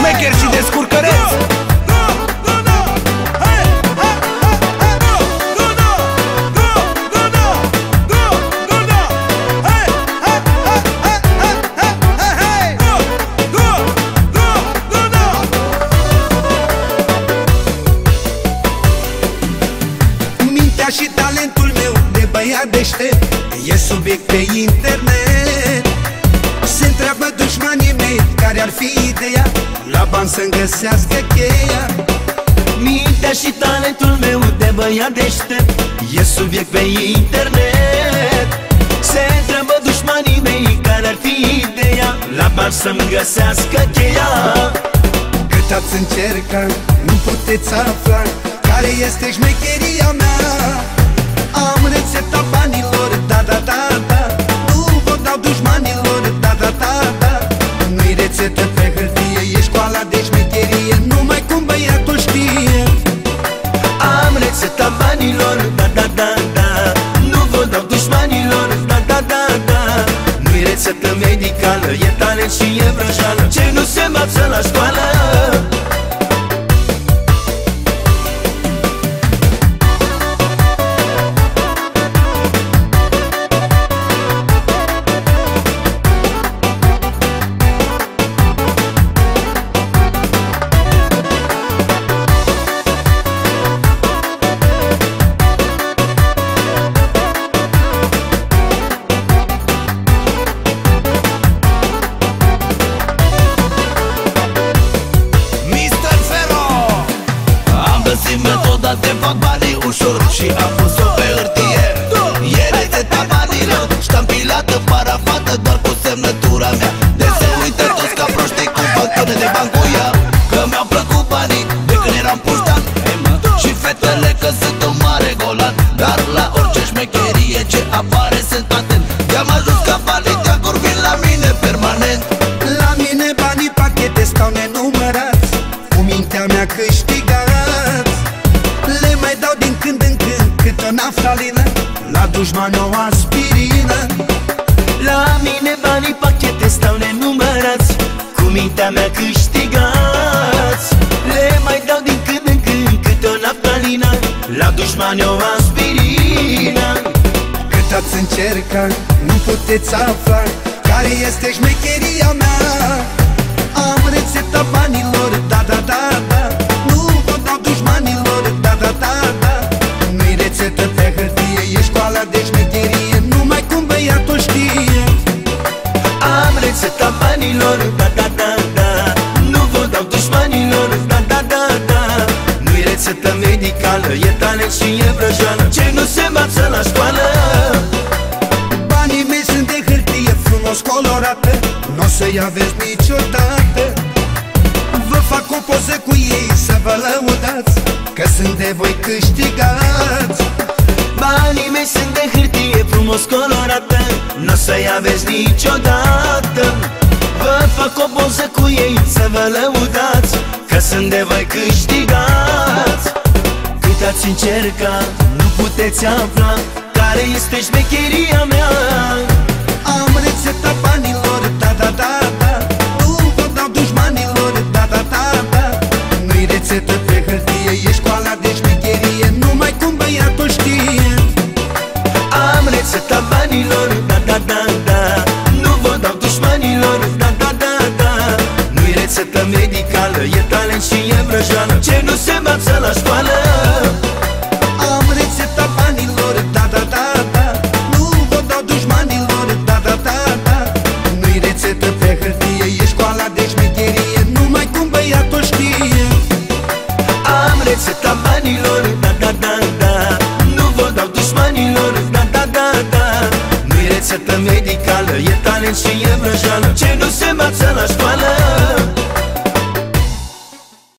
șmecher și descurcăreț Mintea și talentul meu de băiat deștept E subiect pe internet. Se întreabă dușmanii mei care ar fi ideea La bani să-mi găsească cheia. Mintea și talentul meu de băiat deștept E subiect pe internet. Se întreabă dușmanii mei care ar fi ideea La bani să-mi găsească cheia. Cât ați încercat, nu puteți afla Care este șmecheria mea. Am rețeta banilor, da, da, da, da. Nu vă dau dușmanilor, banilor, banii ușor Și am pus-o pe hârtie. E rețeta banilor Ștampilată, parafată Doar cu semnătura mea. De se uită toți ca proștii Cu facturi de bani cu ea. Că mi-au plăcut banii De când eram puștan Și fetele că sunt un mare golan. Dar la orice șmecherie ce apare sunt atent. I-am ajuns ca banii de vin la mine permanent. La mine banii pachete stau nenumărați. Cu mintea mea câștigați când în când cât o naftalină La dușman o aspirină. La mine banii pachete stau nenumărați Cu mintea mea câștigați. Le mai dau din când în când câte o naftalină La dușmani o aspirină. Cât ați încercat, nu puteți afla Care este șmecheria mea rețetă medicală, e talent și e vrăjeală. Ce nu se învață la școală. Banii mei sunt de hârtie frumos colorată. Nu o să-i aveți niciodată. Vă fac o poză cu ei să vă lăudați Că sunt de voi câștigați. Banii mei sunt de hârtie frumos colorată. Nu o să-i aveți niciodată. Vă fac o poză cu ei să vă lăudați Că sunt de voi câștigați. Cât ați încercat, nu puteți afla Care este șmecheria mea. Am rețeta banilor, da, da, da, da. Nu vă dau dușmanilor, da, da, da, da. Nu-i rețetă pe hârtie, e școala când și în vrăjeală Ce nu